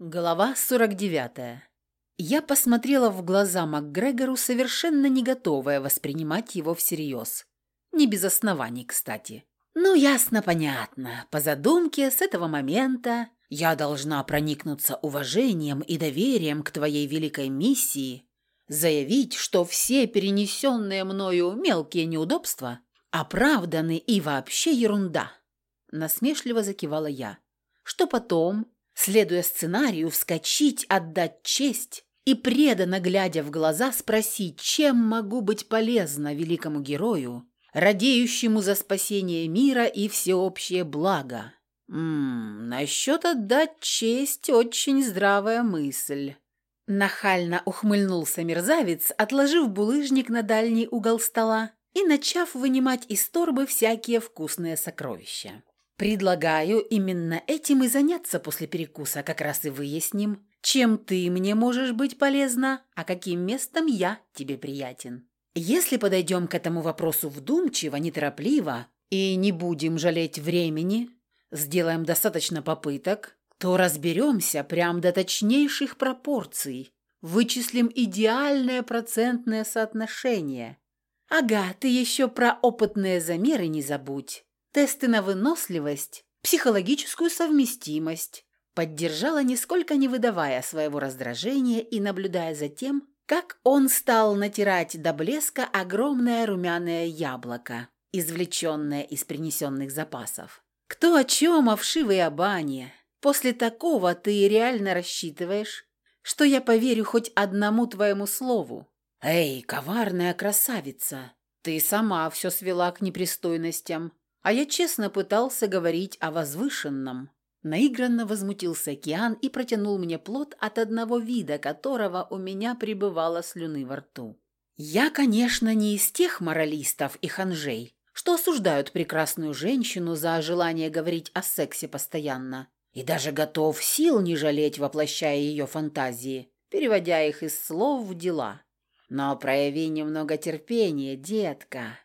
Глава 49. Я посмотрела в глаза МакГрегору, совершенно не готовая воспринимать его всерьез. Не без оснований, кстати. Ну, ясно-понятно. По задумке, с этого момента я должна проникнуться уважением и доверием к твоей великой миссии, заявить, что все перенесенные мною мелкие неудобства оправданы и вообще ерунда. Насмешливо закивала я. Что потом следуя сценарию, вскочить, отдать честь и, преданно глядя в глаза, спросить, чем могу быть полезна великому герою, радеющему за спасение мира и всеобщее благо. Ммм, насчет отдать честь очень здравая мысль. Нахально ухмыльнулся мерзавец, отложив булыжник на дальний угол стола и начав вынимать из торбы всякие вкусные сокровища. Предлагаю именно этим и заняться после перекуса, как раз и выясним, чем ты мне можешь быть полезна, а каким местом я тебе приятен. Если подойдем к этому вопросу вдумчиво, неторопливо и не будем жалеть времени, сделаем достаточно попыток, то разберемся прям до точнейших пропорций, вычислим идеальное процентное соотношение. Ага, ты еще про опытные замеры не забудь тесты на выносливость, психологическую совместимость. Поддержала, нисколько не выдавая своего раздражения и наблюдая за тем, как он стал натирать до блеска огромное румяное яблоко, извлеченное из принесенных запасов. «Кто о чем, о вшивой Абане? После такого ты реально рассчитываешь, что я поверю хоть одному твоему слову?» «Эй, коварная красавица, ты сама все свела к непристойностям. А я честно пытался говорить о возвышенном. Наигранно возмутился океан и протянул мне плод, от одного вида которого у меня пребывала слюны во рту. Я, конечно, не из тех моралистов и ханжей, что осуждают прекрасную женщину за желание говорить о сексе постоянно, и даже готов сил не жалеть, воплощая ее фантазии, переводя их из слов в дела. Но прояви немного терпения, детка.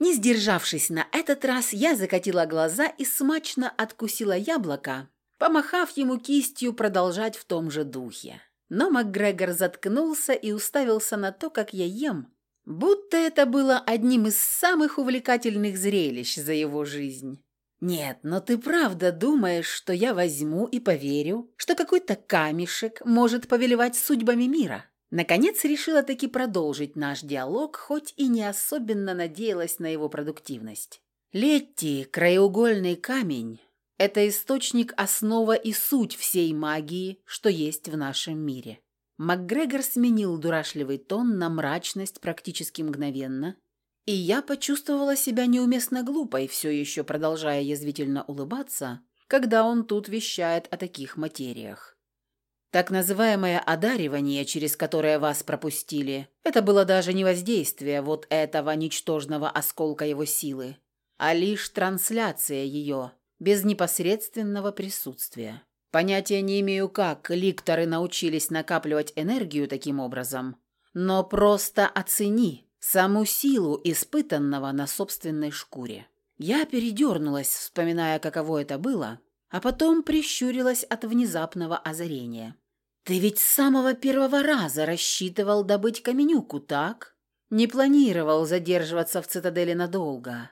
Не сдержавшись на этот раз, я закатила глаза и смачно откусила яблоко, помахав ему кистью продолжать в том же духе. Но МакГрегор заткнулся и уставился на то, как я ем, будто это было одним из самых увлекательных зрелищ за его жизнь. «Нет, но ты правда думаешь, что я возьму и поверю, что какой-то камешек может повелевать судьбами мира?» Наконец решила таки продолжить наш диалог, хоть и не особенно надеялась на его продуктивность. Летти, краеугольный камень – это источник, основа и суть всей магии, что есть в нашем мире. МакГрегор сменил дурашливый тон на мрачность практически мгновенно, и я почувствовала себя неуместно глупой, все еще продолжая язвительно улыбаться, когда он тут вещает о таких материях. Так называемое одаривание, через которое вас пропустили, это было даже не воздействие вот этого ничтожного осколка его силы, а лишь трансляция ее, без непосредственного присутствия. Понятия не имею, как ликторы научились накапливать энергию таким образом, но просто оцени саму силу испытанного на собственной шкуре. Я передернулась, вспоминая, каково это было, а потом прищурилась от внезапного озарения. «Ты ведь с самого первого раза рассчитывал добыть каменюку, так? Не планировал задерживаться в цитадели надолго».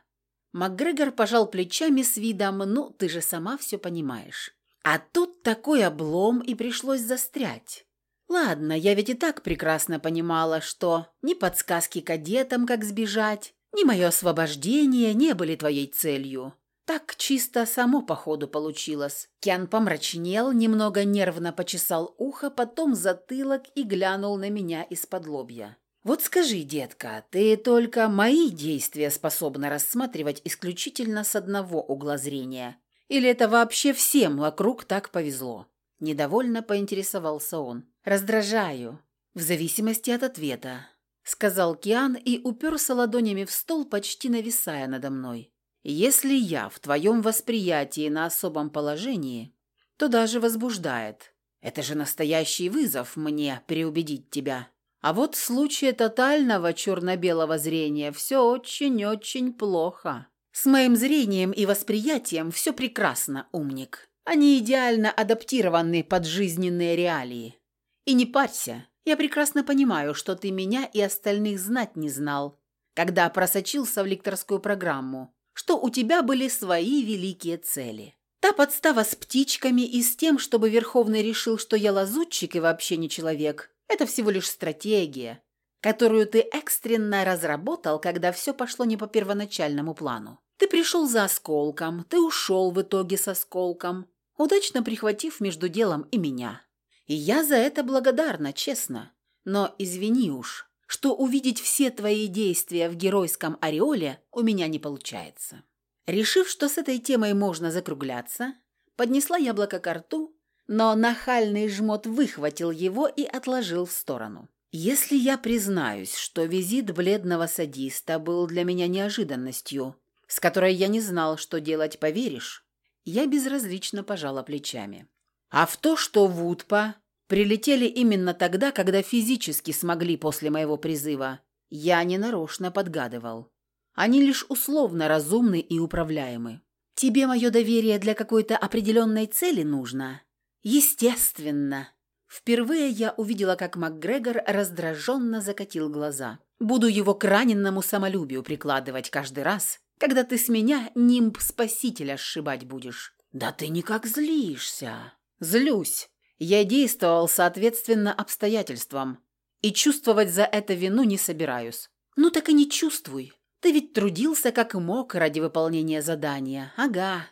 МакГрегор пожал плечами с видом «ну, ты же сама все понимаешь». А тут такой облом и пришлось застрять. Ладно, я ведь и так прекрасно понимала, что ни подсказки кадетам, как сбежать, ни мое освобождение не были твоей целью. Так чисто само походу получилось. Кян помрачнел, немного нервно почесал ухо, потом затылок и глянул на меня из-под лобья. «Вот скажи, детка, ты только мои действия способна рассматривать исключительно с одного угла зрения? Или это вообще всем вокруг так повезло?» Недовольно поинтересовался он. «Раздражаю. В зависимости от ответа», — сказал Киан и уперся ладонями в стол, почти нависая надо мной. Если я в твоем восприятии на особом положении, то даже возбуждает. Это же настоящий вызов мне переубедить тебя. А вот в случае тотального черно-белого зрения все очень-очень плохо. С моим зрением и восприятием все прекрасно, умник. Они идеально адаптированы под жизненные реалии. И не парься, я прекрасно понимаю, что ты меня и остальных знать не знал, когда просочился в лекторскую программу, что у тебя были свои великие цели. Та подстава с птичками и с тем, чтобы Верховный решил, что я лазутчик и вообще не человек, это всего лишь стратегия, которую ты экстренно разработал, когда все пошло не по первоначальному плану. Ты пришел за осколком, ты ушел в итоге с осколком, удачно прихватив между делом и меня. И я за это благодарна, честно. Но извини уж, что увидеть все твои действия в геройском ореоле у меня не получается. Решив, что с этой темой можно закругляться, поднесла яблоко к рту, но нахальный жмот выхватил его и отложил в сторону. Если я признаюсь, что визит бледного садиста был для меня неожиданностью, с которой я не знал, что делать, поверишь, я безразлично пожала плечами. А в то, что Вудпа прилетели именно тогда, когда физически смогли после моего призыва, я ненарочно подгадывал. Они лишь условно разумны и управляемы. Тебе мое доверие для какой-то определенной цели нужно? Естественно. Впервые я увидела, как МакГрегор раздраженно закатил глаза. Буду его к раненному самолюбию прикладывать каждый раз, когда ты с меня нимб спасителя сшибать будешь. Да ты никак злишься. Злюсь. Я действовал соответственно обстоятельствам. И чувствовать за это вину не собираюсь. Ну так и не чувствуй. Ты ведь трудился как мог ради выполнения задания. Ага.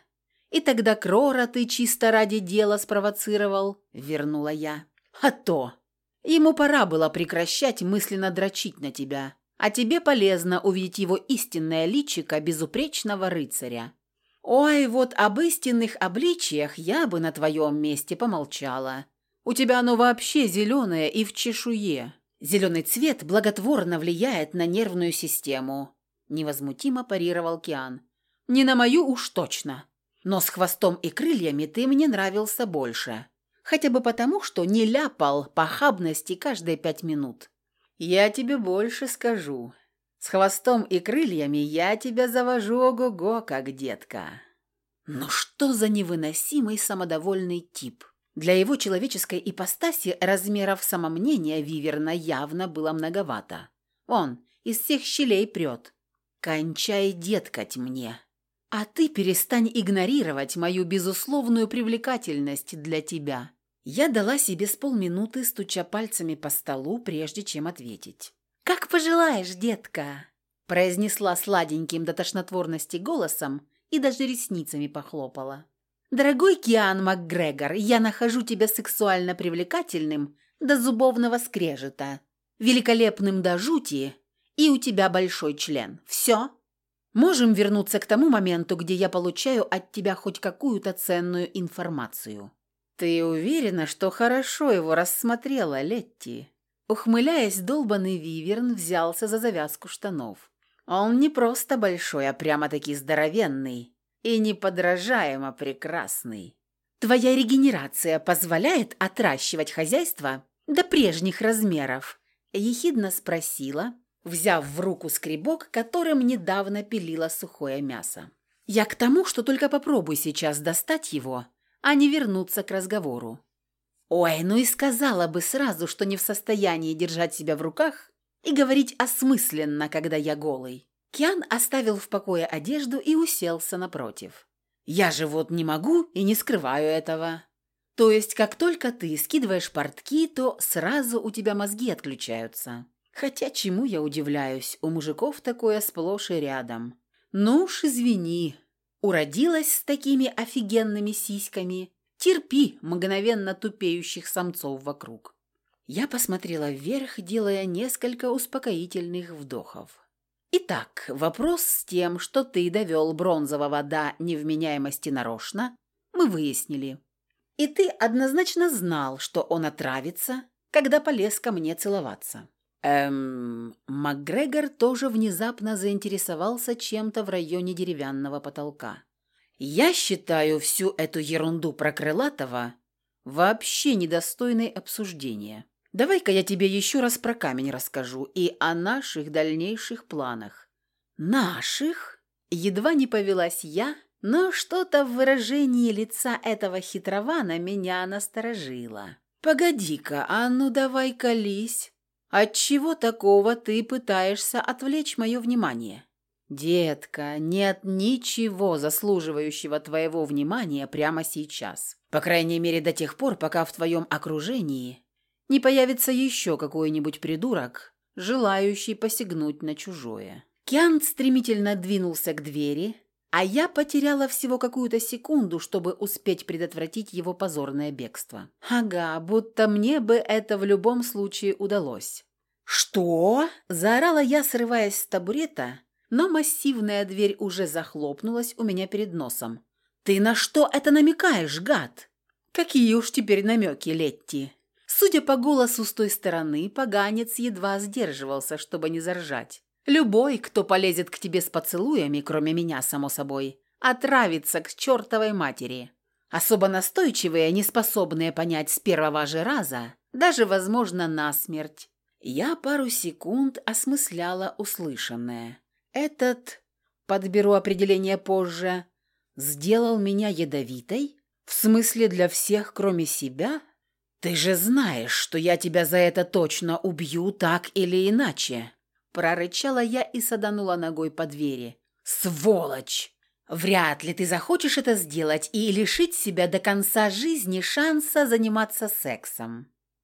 И тогда Крора ты чисто ради дела спровоцировал, вернула я. А то. Ему пора было прекращать мысленно дрочить на тебя. А тебе полезно увидеть его истинное личико безупречного рыцаря. Ой, вот об истинных обличиях я бы на твоем месте помолчала. У тебя оно вообще зеленое и в чешуе. Зеленый цвет благотворно влияет на нервную систему. Невозмутимо парировал Киан. Не на мою уж точно. Но с хвостом и крыльями ты мне нравился больше. Хотя бы потому, что не ляпал похабности каждые пять минут. Я тебе больше скажу. С хвостом и крыльями я тебя завожу ого-го, как детка. Ну что за невыносимый самодовольный тип? Для его человеческой ипостаси размеров самомнения Виверна явно было многовато. Он из всех щелей прет. Кончай деткать мне. А ты перестань игнорировать мою безусловную привлекательность для тебя. Я дала себе с полминуты, стуча пальцами по столу, прежде чем ответить. «Как пожелаешь, детка!» произнесла сладеньким до тошнотворности голосом и даже ресницами похлопала. «Дорогой Киан МакГрегор, я нахожу тебя сексуально привлекательным до зубовного скрежета, великолепным до жути, и у тебя большой член. Все?» Можем вернуться к тому моменту, где я получаю от тебя хоть какую-то ценную информацию. Ты уверена, что хорошо его рассмотрела, Летти? Ухмыляясь, долбанный Виверн взялся за завязку штанов. Он не просто большой, а прямо-таки здоровенный и неподражаемо прекрасный. Твоя регенерация позволяет отращивать хозяйство до прежних размеров? Ехидно спросила, взяв в руку скребок, которым недавно пилила сухое мясо. «Я к тому, что только попробуй сейчас достать его, а не вернуться к разговору». «Ой, ну и сказала бы сразу, что не в состоянии держать себя в руках и говорить осмысленно, когда я голый». Киан оставил в покое одежду и уселся напротив. «Я же вот не могу и не скрываю этого. То есть, как только ты скидываешь портки, то сразу у тебя мозги отключаются. Хотя чему я удивляюсь, у мужиков такое сплошь и рядом. Ну уж извини, уродилась с такими офигенными сиськами. Терпи мгновенно тупеющих самцов вокруг. Я посмотрела вверх, делая несколько успокоительных вдохов. Итак, вопрос с тем, что ты довел бронзового до невменяемости нарочно, мы выяснили. И ты однозначно знал, что он отравится, когда полез ко мне целоваться. Эм, МакГрегор тоже внезапно заинтересовался чем-то в районе деревянного потолка. Я считаю всю эту ерунду про Крылатого вообще недостойной обсуждения. Давай-ка я тебе еще раз про камень расскажу и о наших дальнейших планах. Наших? Едва не повелась я Но что-то в выражении лица этого хитрована меня насторожило. «Погоди-ка, а ну давай колись. Отчего такого ты пытаешься отвлечь мое внимание?» «Детка, нет ничего заслуживающего твоего внимания прямо сейчас. По крайней мере, до тех пор, пока в твоем окружении не появится еще какой-нибудь придурок, желающий посягнуть на чужое». Киан стремительно двинулся к двери, а я потеряла всего какую-то секунду, чтобы успеть предотвратить его позорное бегство. Ага, будто мне бы это в любом случае удалось. «Что?» – заорала я, срываясь с табурета, но массивная дверь уже захлопнулась у меня перед носом. «Ты на что это намекаешь, гад?» «Какие уж теперь намеки, Летти?» Судя по голосу с той стороны, поганец едва сдерживался, чтобы не заржать. Любой, кто полезет к тебе с поцелуями, кроме меня, само собой, отравится к чертовой матери. Особо настойчивые, неспособные понять с первого же раза, даже, возможно, насмерть. Я пару секунд осмысляла услышанное. Этот, подберу определение позже, сделал меня ядовитой? В смысле для всех, кроме себя? Ты же знаешь, что я тебя за это точно убью так или иначе. Прорычала я и саданула ногой по двери. «Сволочь! Вряд ли ты захочешь это сделать и лишить себя до конца жизни шанса заниматься сексом».